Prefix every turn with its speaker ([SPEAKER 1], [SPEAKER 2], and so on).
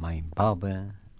[SPEAKER 1] My Baba